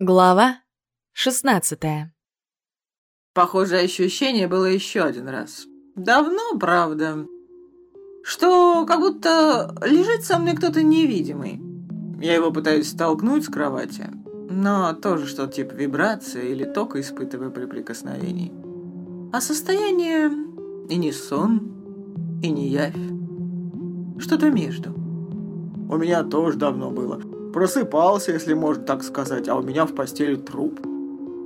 Глава 16 Похожее ощущение было еще один раз. Давно, правда. Что как будто лежит со мной кто-то невидимый. Я его пытаюсь столкнуть с кровати, но тоже что-то типа вибрации или тока испытываю при прикосновении. А состояние и не сон, и не явь. Что-то между. У меня тоже давно было. Просыпался, если можно так сказать, а у меня в постели труп.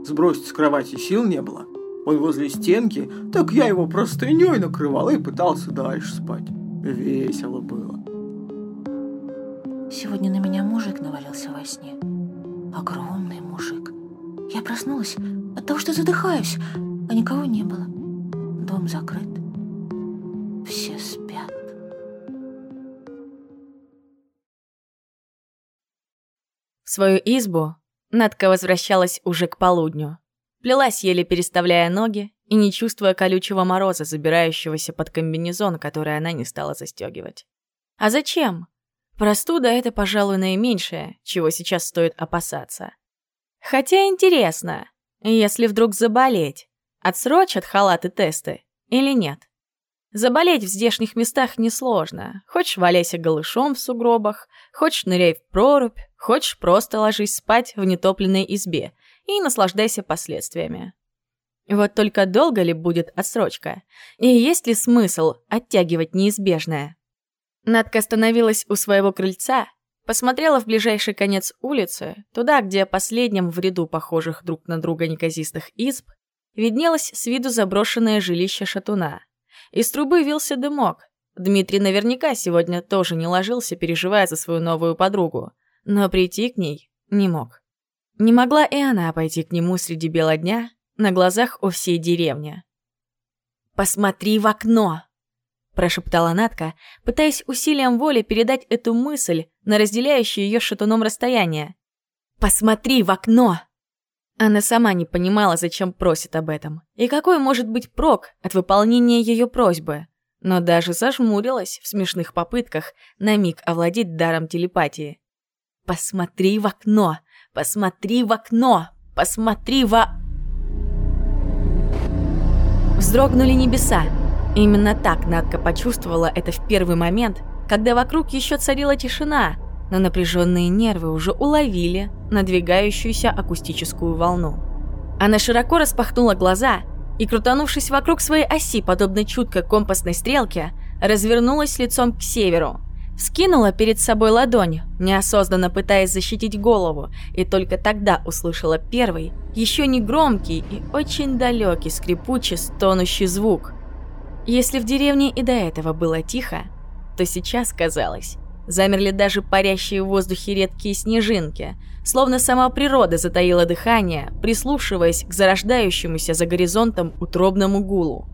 Сбросить с кровати сил не было. Он возле стенки, так я его простыней накрывал и пытался дальше спать. Весело было. Сегодня на меня мужик навалился во сне. Огромный мужик. Я проснулась от того, что задыхаюсь, а никого не было. Дом закрыт. Свою избу Надка возвращалась уже к полудню. Плелась, еле переставляя ноги и не чувствуя колючего мороза, забирающегося под комбинезон, который она не стала застегивать. А зачем? Простуда — это, пожалуй, наименьшее, чего сейчас стоит опасаться. Хотя интересно, если вдруг заболеть, отсрочат халаты тесты или нет? Заболеть в здешних местах несложно. Хочешь валяйся голышом в сугробах, хочешь ныряй в прорубь, хочешь просто ложись спать в нетопленной избе и наслаждайся последствиями. Вот только долго ли будет отсрочка? И есть ли смысл оттягивать неизбежное? Надка остановилась у своего крыльца, посмотрела в ближайший конец улицы, туда, где последним в ряду похожих друг на друга неказистых изб виднелось с виду заброшенное жилище шатуна. Из трубы вился дымок. Дмитрий наверняка сегодня тоже не ложился, переживая за свою новую подругу, но прийти к ней не мог. Не могла и она пойти к нему среди бела дня на глазах у всей деревни. «Посмотри в окно!» прошептала Натка, пытаясь усилием воли передать эту мысль на разделяющее ее шатуном расстояние. «Посмотри в окно!» Она сама не понимала, зачем просит об этом, и какой может быть прок от выполнения ее просьбы, но даже зажмурилась в смешных попытках на миг овладеть даром телепатии. «Посмотри в окно! Посмотри в окно! Посмотри во...» Вздрогнули небеса, Именно так Надка почувствовала это в первый момент, когда вокруг еще царила тишина, но напряженные нервы уже уловили надвигающуюся акустическую волну. Она широко распахнула глаза и, крутанувшись вокруг своей оси, подобно чуткой компасной стрелке, развернулась лицом к северу. Скинула перед собой ладонь, неосознанно пытаясь защитить голову, и только тогда услышала первый, еще не громкий и очень далекий скрипучий стонущий звук – если в деревне и до этого было тихо, то сейчас, казалось, замерли даже парящие в воздухе редкие снежинки, словно сама природа затаила дыхание, прислушиваясь к зарождающемуся за горизонтом утробному гулу.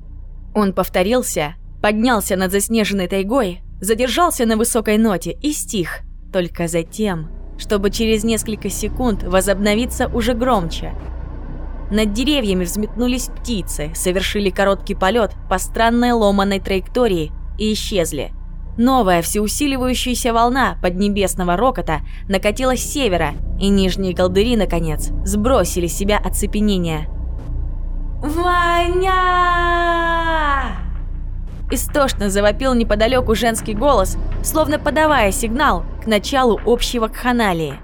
Он повторился, поднялся над заснеженной тайгой, задержался на высокой ноте и стих, только затем, чтобы через несколько секунд возобновиться уже громче – над деревьями взметнулись птицы, совершили короткий полет по странной ломаной траектории и исчезли. Новая всеусиливающаяся волна поднебесного рокота накатила с севера, и нижние колдыри, наконец, сбросили себя оцепенение. «Ваня!» Истошно завопил неподалеку женский голос, словно подавая сигнал к началу общего кханалии.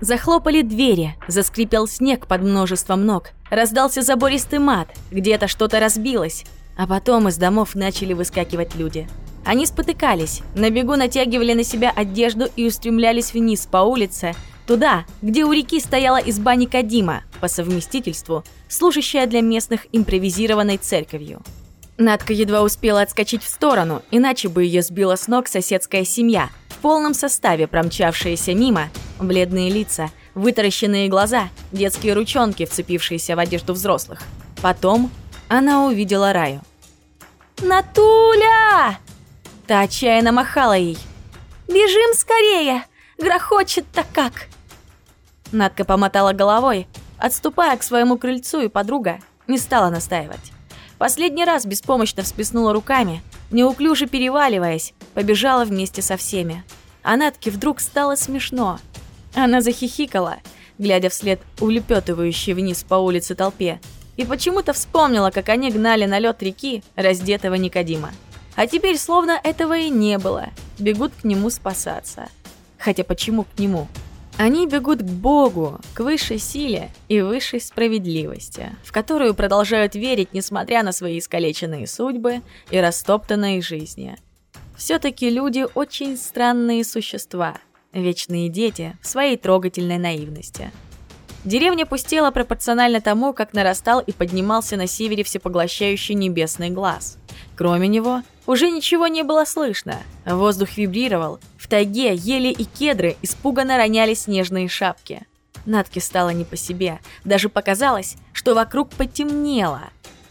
Захлопали двери, заскрипел снег под множеством ног, раздался забористый мат, где-то что-то разбилось, а потом из домов начали выскакивать люди. Они спотыкались, на бегу натягивали на себя одежду и устремлялись вниз по улице, туда, где у реки стояла изба Никодима, по совместительству, служащая для местных импровизированной церковью. Надка едва успела отскочить в сторону, иначе бы ее сбила с ног соседская семья, в полном составе промчавшаяся мимо, бледные лица, вытаращенные глаза, детские ручонки, вцепившиеся в одежду взрослых. Потом она увидела Раю. «Натуля!» Та отчаянно махала ей. «Бежим скорее! Грохочет-то как!» Надка помотала головой, отступая к своему крыльцу, и подруга не стала настаивать. Последний раз беспомощно всплеснула руками, неуклюже переваливаясь, побежала вместе со всеми. А Натке вдруг стало смешно. Она захихикала, глядя вслед улепетывающей вниз по улице толпе, и почему-то вспомнила, как они гнали на лед реки раздетого Никодима. А теперь словно этого и не было, бегут к нему спасаться. Хотя почему к нему? Они бегут к Богу, к высшей силе и высшей справедливости, в которую продолжают верить, несмотря на свои искалеченные судьбы и растоптанные жизни. Все-таки люди очень странные существа, вечные дети в своей трогательной наивности. Деревня пустела пропорционально тому, как нарастал и поднимался на севере всепоглощающий небесный глаз. Кроме него, уже ничего не было слышно. Воздух вибрировал. В тайге ели и кедры испуганно роняли снежные шапки. Натке стало не по себе. Даже показалось, что вокруг потемнело.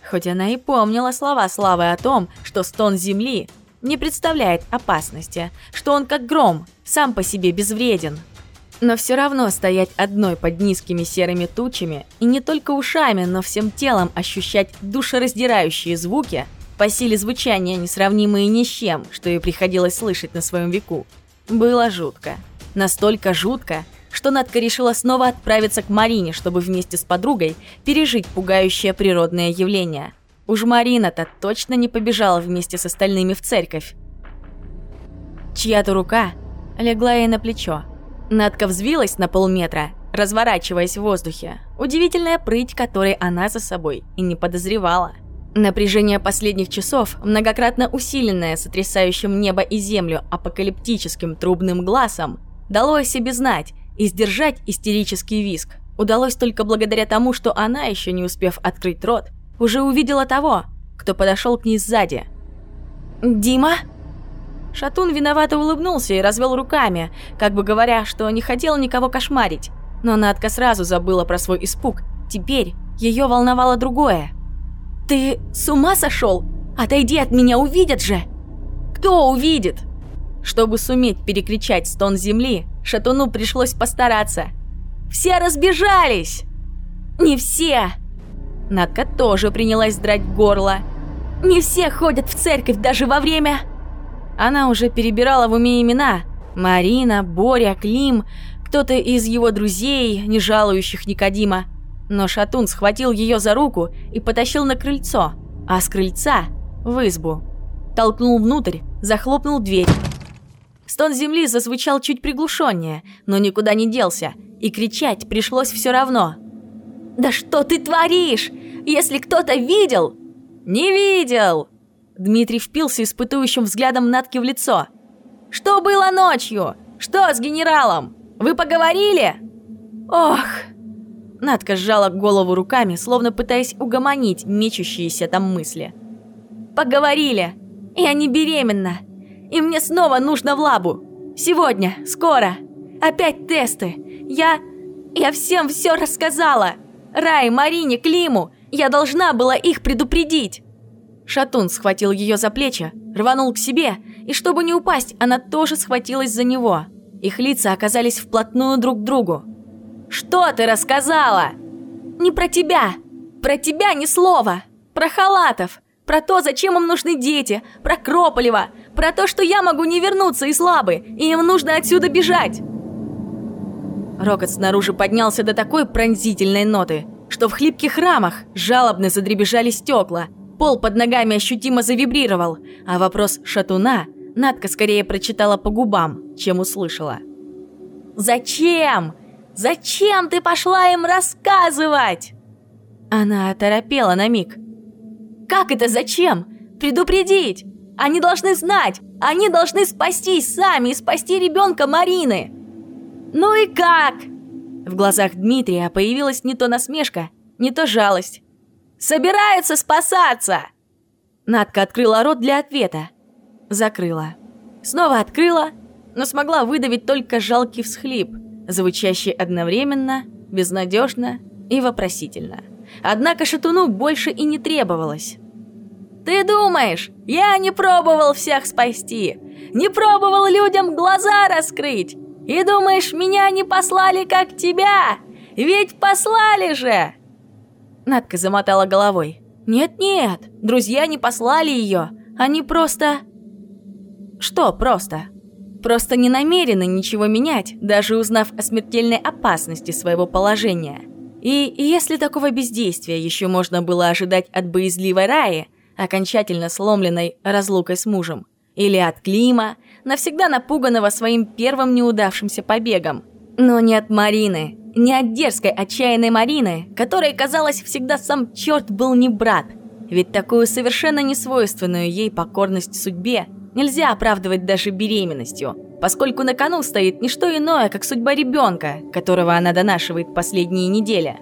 Хоть она и помнила слова Славы о том, что стон земли не представляет опасности, что он как гром, сам по себе безвреден. Но все равно стоять одной под низкими серыми тучами и не только ушами, но всем телом ощущать душераздирающие звуки – по силе звучания несравнимые ни с чем, что ей приходилось слышать на своем веку. Было жутко. Настолько жутко, что Надка решила снова отправиться к Марине, чтобы вместе с подругой пережить пугающее природное явление. Уж Марина-то точно не побежала вместе с остальными в церковь. Чья-то рука легла ей на плечо. Надка взвилась на полметра, разворачиваясь в воздухе. Удивительная прыть, которой она за собой и не подозревала. Напряжение последних часов, многократно усиленное сотрясающим небо и землю апокалиптическим трубным глазом, дало о себе знать и сдержать истерический виск. Удалось только благодаря тому, что она, еще не успев открыть рот, уже увидела того, кто подошел к ней сзади. «Дима?» Шатун виновато улыбнулся и развел руками, как бы говоря, что не хотел никого кошмарить. Но Надка сразу забыла про свой испуг. Теперь ее волновало другое – «Ты с ума сошел? Отойди от меня, увидят же!» «Кто увидит?» Чтобы суметь перекричать стон земли, Шатуну пришлось постараться. «Все разбежались!» «Не все!» Надка тоже принялась драть горло. «Не все ходят в церковь даже во время...» Она уже перебирала в уме имена. Марина, Боря, Клим, кто-то из его друзей, не жалующих Никодима. Но Шатун схватил ее за руку и потащил на крыльцо, а с крыльца – в избу. Толкнул внутрь, захлопнул дверь. Стон земли зазвучал чуть приглушеннее, но никуда не делся, и кричать пришлось все равно. «Да что ты творишь? Если кто-то видел...» «Не видел!» Дмитрий впился испытующим взглядом Натки в лицо. «Что было ночью? Что с генералом? Вы поговорили?» «Ох!» Надка сжала голову руками, словно пытаясь угомонить мечущиеся там мысли. «Поговорили! Я не беременна! И мне снова нужно в лабу! Сегодня, скоро! Опять тесты! Я... я всем все рассказала! Рай, Марине, Климу! Я должна была их предупредить!» Шатун схватил ее за плечи, рванул к себе, и чтобы не упасть, она тоже схватилась за него. Их лица оказались вплотную друг к другу. Что ты рассказала? Не про тебя. Про тебя ни слова. Про халатов. Про то, зачем им нужны дети. Про Крополева. Про то, что я могу не вернуться из лабы, и им нужно отсюда бежать. Рокот снаружи поднялся до такой пронзительной ноты, что в хлипких рамах жалобно задребежали стекла. Пол под ногами ощутимо завибрировал, а вопрос шатуна Надка скорее прочитала по губам, чем услышала. «Зачем? Зачем ты пошла им рассказывать?» Она оторопела на миг. «Как это зачем? Предупредить! Они должны знать! Они должны спастись сами и спасти ребенка Марины!» «Ну и как?» В глазах Дмитрия появилась не то насмешка, не то жалость. «Собираются спасаться!» Надка открыла рот для ответа. Закрыла. Снова открыла, но смогла выдавить только жалкий всхлип – звучащий одновременно, безнадежно и вопросительно. Однако Шатуну больше и не требовалось. «Ты думаешь, я не пробовал всех спасти? Не пробовал людям глаза раскрыть? И думаешь, меня не послали, как тебя? Ведь послали же!» Надка замотала головой. «Нет-нет, друзья не послали ее. Они просто...» «Что просто?» просто не намерены ничего менять, даже узнав о смертельной опасности своего положения. И если такого бездействия еще можно было ожидать от боязливой Раи, окончательно сломленной разлукой с мужем, или от Клима, навсегда напуганного своим первым неудавшимся побегом, но не от Марины, не от дерзкой, отчаянной Марины, которой, казалось, всегда сам черт был не брат. Ведь такую совершенно несвойственную ей покорность судьбе нельзя оправдывать даже беременностью, поскольку на кону стоит не что иное, как судьба ребенка, которого она донашивает последние недели.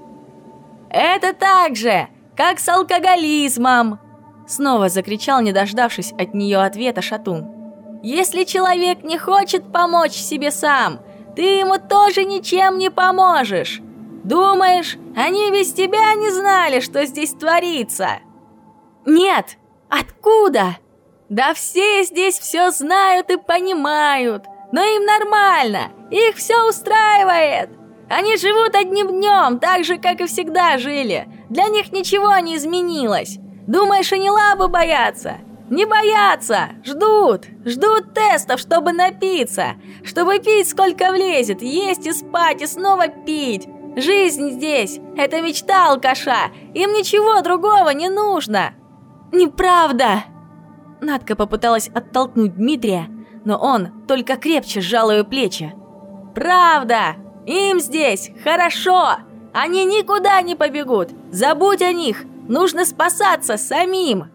«Это так же, как с алкоголизмом!» Снова закричал, не дождавшись от нее ответа Шатун. «Если человек не хочет помочь себе сам, ты ему тоже ничем не поможешь. Думаешь, они без тебя не знали, что здесь творится?» «Нет! Откуда?» «Да все здесь все знают и понимают, но им нормально, их все устраивает. Они живут одним днем, так же, как и всегда жили. Для них ничего не изменилось. Думаешь, они лабы боятся? Не боятся! Ждут! Ждут тестов, чтобы напиться! Чтобы пить сколько влезет, есть и спать, и снова пить! Жизнь здесь – это мечта алкаша! Им ничего другого не нужно!» «Неправда!» Надка попыталась оттолкнуть Дмитрия, но он только крепче сжал ее плечи. «Правда! Им здесь хорошо! Они никуда не побегут! Забудь о них! Нужно спасаться самим!»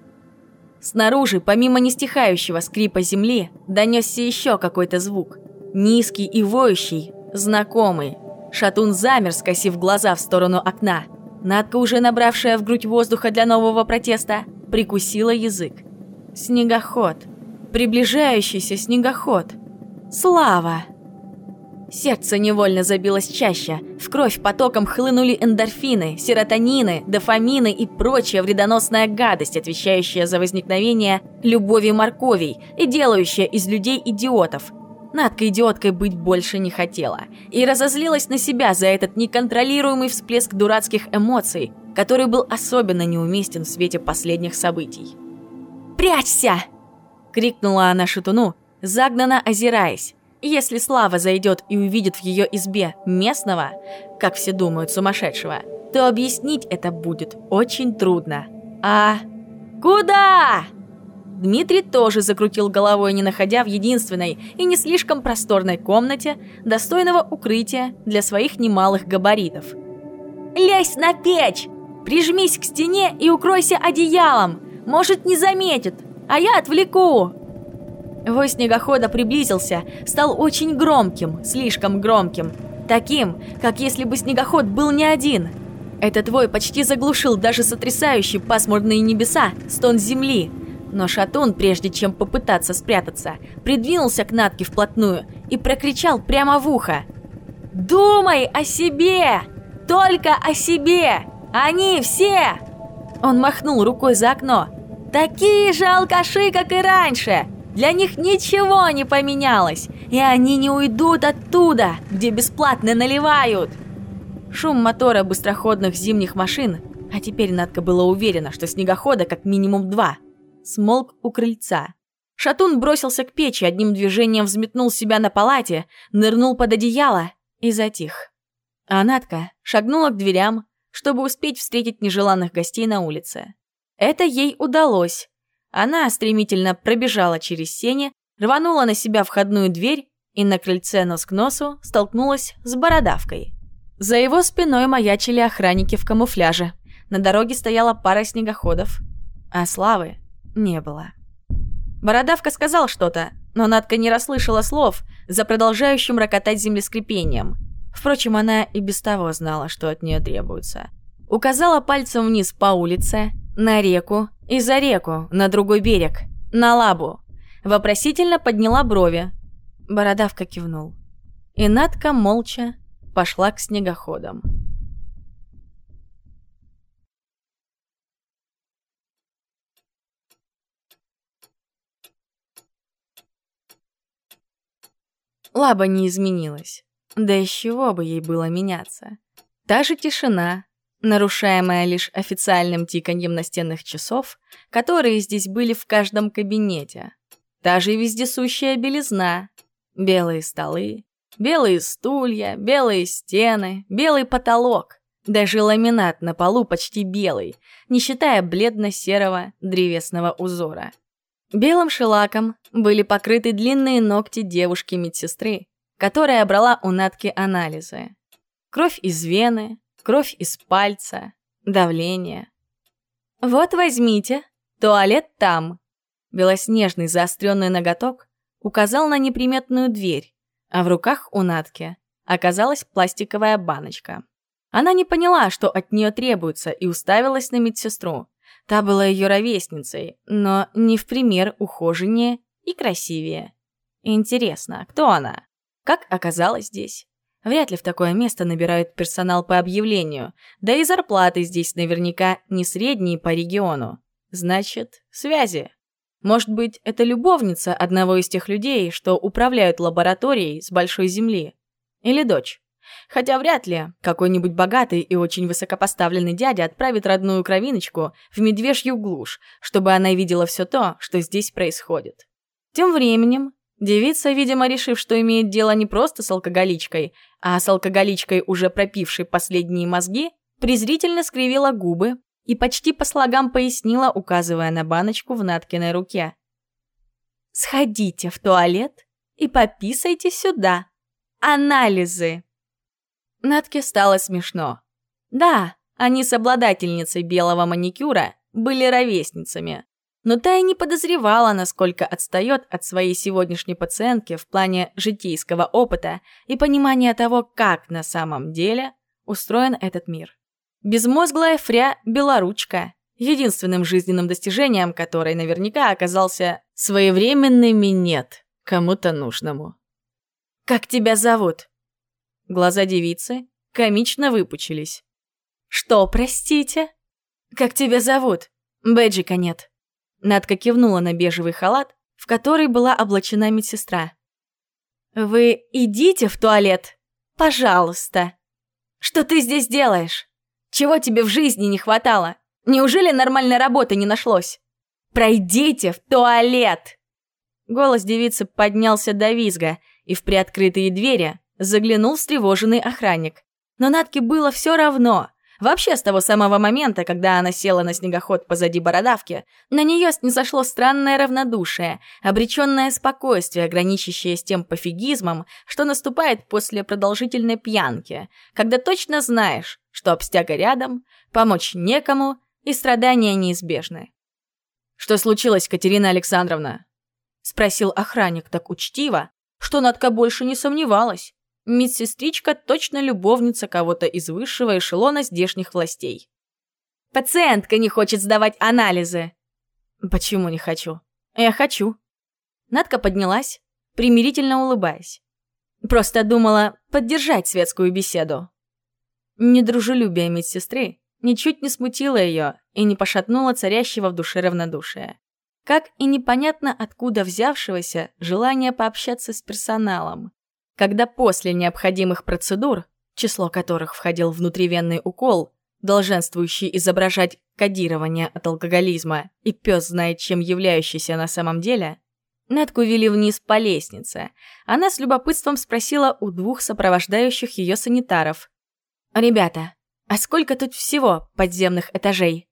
Снаружи, помимо нестихающего скрипа земли, донесся еще какой-то звук. Низкий и воющий, знакомый. Шатун замер, скосив глаза в сторону окна. Надка, уже набравшая в грудь воздуха для нового протеста, прикусила язык. Снегоход. Приближающийся снегоход. Слава! Сердце невольно забилось чаще. В кровь потоком хлынули эндорфины, серотонины, дофамины и прочая вредоносная гадость, отвечающая за возникновение любови морковей и делающая из людей идиотов. Надка идиоткой быть больше не хотела. И разозлилась на себя за этот неконтролируемый всплеск дурацких эмоций, который был особенно неуместен в свете последних событий. «Прячься!» — крикнула она шатуну, загнанно озираясь. Если Слава зайдет и увидит в ее избе местного, как все думают, сумасшедшего, то объяснить это будет очень трудно. А... Куда? Дмитрий тоже закрутил головой, не находя в единственной и не слишком просторной комнате достойного укрытия для своих немалых габаритов. «Лезь на печь! Прижмись к стене и укройся одеялом! Может, не заметит, а я отвлеку!» Вой снегохода приблизился, стал очень громким, слишком громким. Таким, как если бы снегоход был не один. Этот вой почти заглушил даже сотрясающий пасмурные небеса стон земли. Но Шатун, прежде чем попытаться спрятаться, придвинулся к Натке вплотную и прокричал прямо в ухо. «Думай о себе! Только о себе! Они все!» Он махнул рукой за окно. «Такие же алкаши, как и раньше! Для них ничего не поменялось, и они не уйдут оттуда, где бесплатно наливают. Шум мотора быстроходных зимних машин, а теперь Надка была уверена, что снегохода как минимум два, смолк у крыльца. Шатун бросился к печи, одним движением взметнул себя на палате, нырнул под одеяло и затих. А Надка шагнула к дверям, чтобы успеть встретить нежеланных гостей на улице. Это ей удалось, она стремительно пробежала через сени, рванула на себя входную дверь и на крыльце нос к носу столкнулась с бородавкой. За его спиной маячили охранники в камуфляже. На дороге стояла пара снегоходов, а Славы не было. Бородавка сказал что-то, но Надка не расслышала слов за продолжающим рокотать землескрепением. Впрочем, она и без того знала, что от нее требуется. Указала пальцем вниз по улице, на реку и за реку, на другой берег, на лабу. Вопросительно подняла брови. Бородавка кивнул. И Надка молча пошла к снегоходам. Лаба не изменилась. Да из чего бы ей было меняться? Та же тишина, нарушаемая лишь официальным тиканьем настенных часов, которые здесь были в каждом кабинете. Та же вездесущая белизна. Белые столы, белые стулья, белые стены, белый потолок. Даже ламинат на полу почти белый, не считая бледно-серого древесного узора. Белым шелаком были покрыты длинные ногти девушки-медсестры, которая брала у Натки анализы. Кровь из вены, кровь из пальца, давление. «Вот возьмите, туалет там». Белоснежный заостренный ноготок указал на неприметную дверь, а в руках у Натки оказалась пластиковая баночка. Она не поняла, что от нее требуется, и уставилась на медсестру. Та была ее ровесницей, но не в пример ухоженнее и красивее. Интересно, кто она? Как оказалась здесь? Вряд ли в такое место набирают персонал по объявлению, да и зарплаты здесь наверняка не средние по региону. Значит, связи. Может быть, это любовница одного из тех людей, что управляют лабораторией с большой земли? Или дочь? Хотя вряд ли какой-нибудь богатый и очень высокопоставленный дядя отправит родную кровиночку в медвежью глушь, чтобы она видела все то, что здесь происходит. Тем временем девица, видимо, решив, что имеет дело не просто с алкоголичкой, а с алкоголичкой, уже пропившей последние мозги, презрительно скривила губы и почти по слогам пояснила, указывая на баночку в Наткиной руке. «Сходите в туалет и пописайте сюда. Анализы!» Натке стало смешно. Да, они с обладательницей белого маникюра были ровесницами, но та и не подозревала, насколько отстает от своей сегодняшней пациентки в плане житейского опыта и понимания того, как на самом деле устроен этот мир. Безмозглая фря белоручка, единственным жизненным достижением которой наверняка оказался своевременный минет кому-то нужному. «Как тебя зовут?» Глаза девицы комично выпучились. «Что, простите? Как тебя зовут? Бэджика нет». Надка кивнула на бежевый халат, в который была облачена медсестра. «Вы идите в туалет, пожалуйста. Что ты здесь делаешь? Чего тебе в жизни не хватало? Неужели нормальной работы не нашлось? Пройдите в туалет!» Голос девицы поднялся до визга, и в приоткрытые двери Заглянул встревоженный охранник. Но Натке было все равно. Вообще, с того самого момента, когда она села на снегоход позади бородавки, на нее снизошло странное равнодушие, обреченное спокойствие, граничащее с тем пофигизмом, что наступает после продолжительной пьянки, когда точно знаешь, что обстяга рядом, помочь некому и страдания неизбежны. «Что случилось, Катерина Александровна?» — спросил охранник так учтиво, что Натка больше не сомневалась. Медсестричка точно любовница кого-то из высшего эшелона здешних властей. «Пациентка не хочет сдавать анализы!» «Почему не хочу?» «Я хочу». Надка поднялась, примирительно улыбаясь. Просто думала поддержать светскую беседу. Недружелюбие медсестры ничуть не смутило ее и не пошатнуло царящего в душе равнодушия. Как и непонятно откуда взявшегося желание пообщаться с персоналом когда после необходимых процедур, число которых входил внутривенный укол, долженствующий изображать кодирование от алкоголизма, и пес знает, чем являющийся на самом деле, Натку вели вниз по лестнице. Она с любопытством спросила у двух сопровождающих ее санитаров. «Ребята, а сколько тут всего подземных этажей?»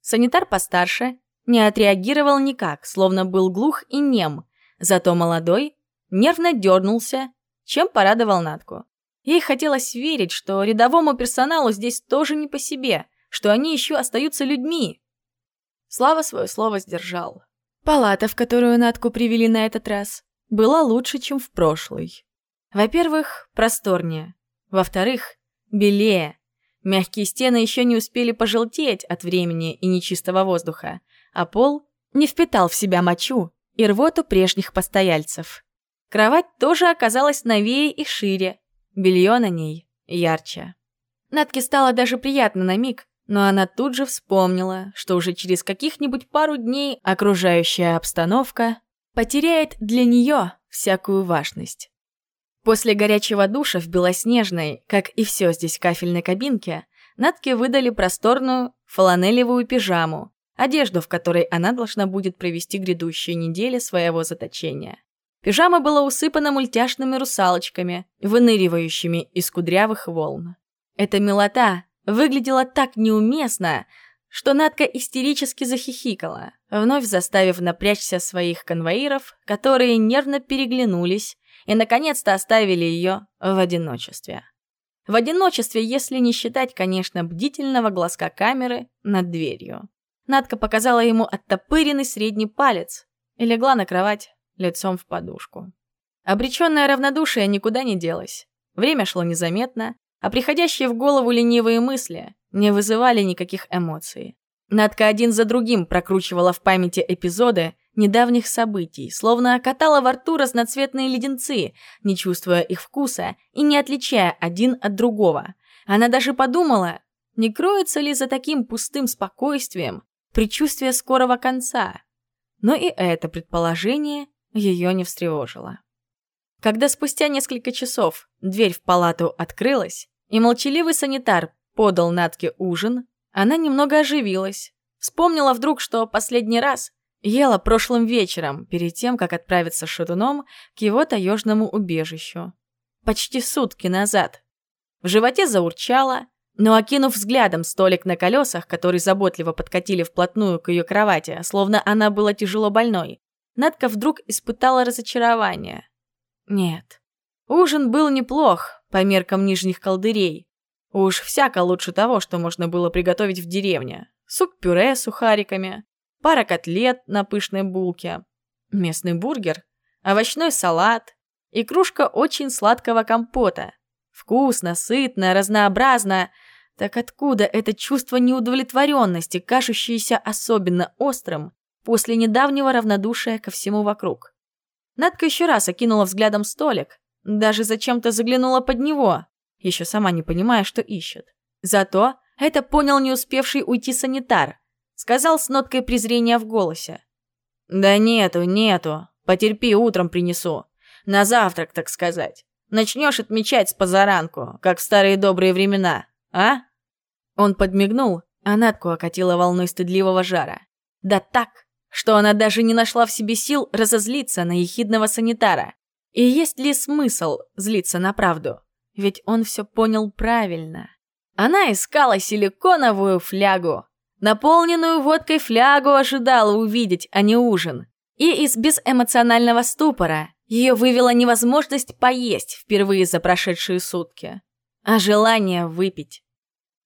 Санитар постарше не отреагировал никак, словно был глух и нем, зато молодой нервно дернулся чем порадовал Натку. Ей хотелось верить, что рядовому персоналу здесь тоже не по себе, что они еще остаются людьми. Слава свое слово сдержал. Палата, в которую Натку привели на этот раз, была лучше, чем в прошлый. Во-первых, просторнее. Во-вторых, белее. Мягкие стены еще не успели пожелтеть от времени и нечистого воздуха, а пол не впитал в себя мочу и рвоту прежних постояльцев. Кровать тоже оказалась новее и шире, белье на ней ярче. Натке стало даже приятно на миг, но она тут же вспомнила, что уже через каких-нибудь пару дней окружающая обстановка потеряет для нее всякую важность. После горячего душа в белоснежной, как и все здесь кафельной кабинке, Натке выдали просторную фланелевую пижаму, одежду, в которой она должна будет провести грядущие недели своего заточения. Пижама была усыпана мультяшными русалочками, выныривающими из кудрявых волн. Эта милота выглядела так неуместно, что Надка истерически захихикала, вновь заставив напрячься своих конвоиров, которые нервно переглянулись и, наконец-то, оставили ее в одиночестве. В одиночестве, если не считать, конечно, бдительного глазка камеры над дверью. Надка показала ему оттопыренный средний палец и легла на кровать лицом в подушку. Обреченное равнодушие никуда не делось. Время шло незаметно, а приходящие в голову ленивые мысли не вызывали никаких эмоций. Надка один за другим прокручивала в памяти эпизоды недавних событий, словно окатала во рту разноцветные леденцы, не чувствуя их вкуса и не отличая один от другого. Она даже подумала, не кроется ли за таким пустым спокойствием предчувствие скорого конца. Но и это предположение ее не встревожило. Когда спустя несколько часов дверь в палату открылась, и молчаливый санитар подал Натке ужин, она немного оживилась. Вспомнила вдруг, что последний раз ела прошлым вечером, перед тем, как отправиться с шатуном к его таежному убежищу. Почти сутки назад. В животе заурчало, но, окинув взглядом столик на колесах, который заботливо подкатили вплотную к ее кровати, словно она была тяжело больной, Надка вдруг испытала разочарование. Нет, ужин был неплох по меркам нижних колдырей. Уж всяко лучше того, что можно было приготовить в деревне. Суп-пюре с сухариками, пара котлет на пышной булке, местный бургер, овощной салат и кружка очень сладкого компота. Вкусно, сытно, разнообразно. Так откуда это чувство неудовлетворенности, кажущееся особенно острым после недавнего равнодушия ко всему вокруг. Надка еще раз окинула взглядом столик, даже зачем-то заглянула под него, еще сама не понимая, что ищет. Зато это понял не успевший уйти санитар, сказал с ноткой презрения в голосе. «Да нету, нету, потерпи, утром принесу. На завтрак, так сказать. Начнешь отмечать с позаранку, как в старые добрые времена, а?» Он подмигнул, а Надку окатила волной стыдливого жара. Да так, что она даже не нашла в себе сил разозлиться на ехидного санитара. И есть ли смысл злиться на правду? Ведь он все понял правильно. Она искала силиконовую флягу. Наполненную водкой флягу ожидала увидеть, а не ужин. И из безэмоционального ступора ее вывела невозможность поесть впервые за прошедшие сутки, а желание выпить.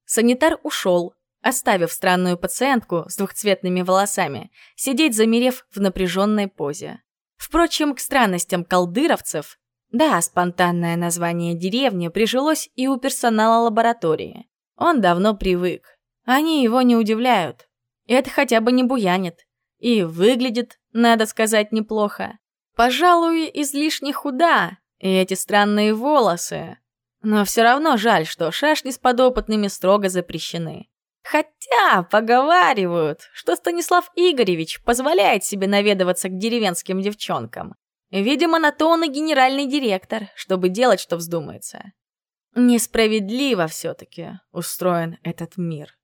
Санитар ушел, оставив странную пациентку с двухцветными волосами сидеть замерев в напряженной позе. Впрочем, к странностям колдыровцев, да, спонтанное название деревни прижилось и у персонала лаборатории. Он давно привык. Они его не удивляют. Это хотя бы не буянит. И выглядит, надо сказать, неплохо. Пожалуй, излишне худа, и эти странные волосы. Но все равно жаль, что шашни с подопытными строго запрещены. Хотя поговаривают, что Станислав Игоревич позволяет себе наведываться к деревенским девчонкам. Видимо, на то он и генеральный директор, чтобы делать, что вздумается. Несправедливо все-таки устроен этот мир.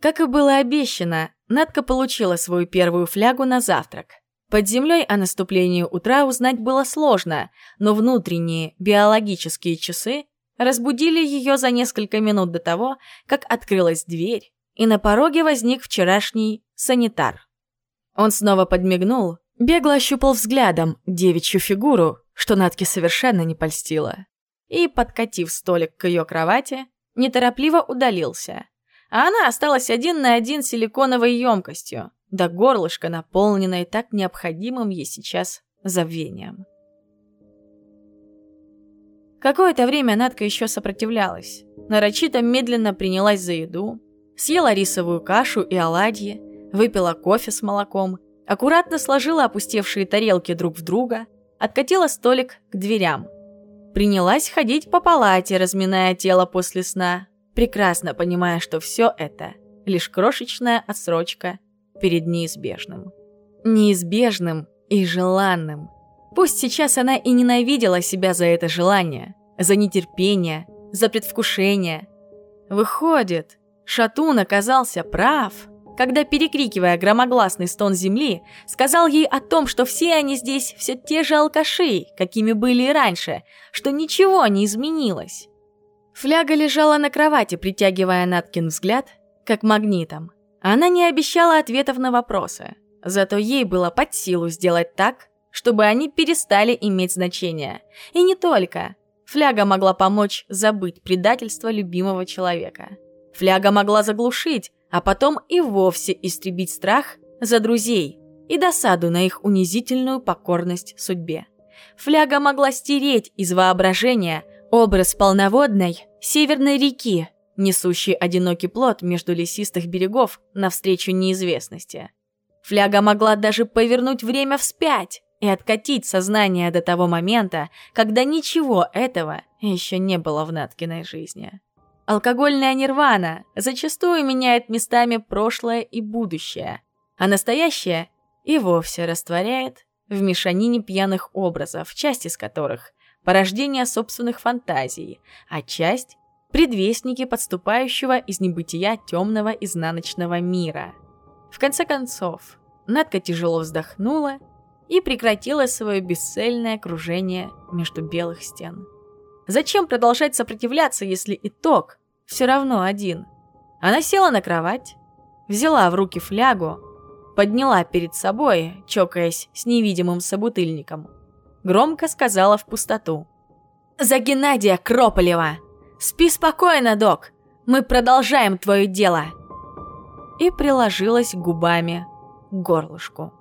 Как и было обещано, Надка получила свою первую флягу на завтрак. Под землей о наступлении утра узнать было сложно, но внутренние биологические часы разбудили ее за несколько минут до того, как открылась дверь, и на пороге возник вчерашний санитар. Он снова подмигнул, бегло ощупал взглядом девичью фигуру, что Натке совершенно не польстило, и, подкатив столик к ее кровати, неторопливо удалился. А она осталась один на один с силиконовой емкостью, до горлышка, наполненной так необходимым ей сейчас забвением. Какое-то время Надка еще сопротивлялась. Нарочито медленно принялась за еду, съела рисовую кашу и оладьи, выпила кофе с молоком, аккуратно сложила опустевшие тарелки друг в друга, откатила столик к дверям. Принялась ходить по палате, разминая тело после сна, прекрасно понимая, что все это — лишь крошечная отсрочка перед неизбежным. Неизбежным и желанным. Пусть сейчас она и ненавидела себя за это желание, за нетерпение, за предвкушение. Выходит, Шатун оказался прав. когда, перекрикивая громогласный стон земли, сказал ей о том, что все они здесь все те же алкаши, какими были и раньше, что ничего не изменилось. Фляга лежала на кровати, притягивая Наткин взгляд, как магнитом. Она не обещала ответов на вопросы, зато ей было под силу сделать так, чтобы они перестали иметь значение. И не только. Фляга могла помочь забыть предательство любимого человека. Фляга могла заглушить, а потом и вовсе истребить страх за друзей и досаду на их унизительную покорность судьбе. Фляга могла стереть из воображения образ полноводной северной реки, несущей одинокий плод между лесистых берегов навстречу неизвестности. Фляга могла даже повернуть время вспять и откатить сознание до того момента, когда ничего этого еще не было в Наткиной жизни. Алкогольная нирвана зачастую меняет местами прошлое и будущее, а настоящее и вовсе растворяет в мешанине пьяных образов, часть из которых – порождение собственных фантазий, а часть – предвестники подступающего из небытия темного изнаночного мира. В конце концов, Надка тяжело вздохнула и прекратила свое бесцельное кружение между белых стен. Зачем продолжать сопротивляться, если итог все равно один? Она села на кровать, взяла в руки флягу, подняла перед собой, чокаясь с невидимым собутыльником. Громко сказала в пустоту. «За Геннадия Крополева! Спи спокойно, док! Мы продолжаем твое дело!» И приложилась губами к горлышку.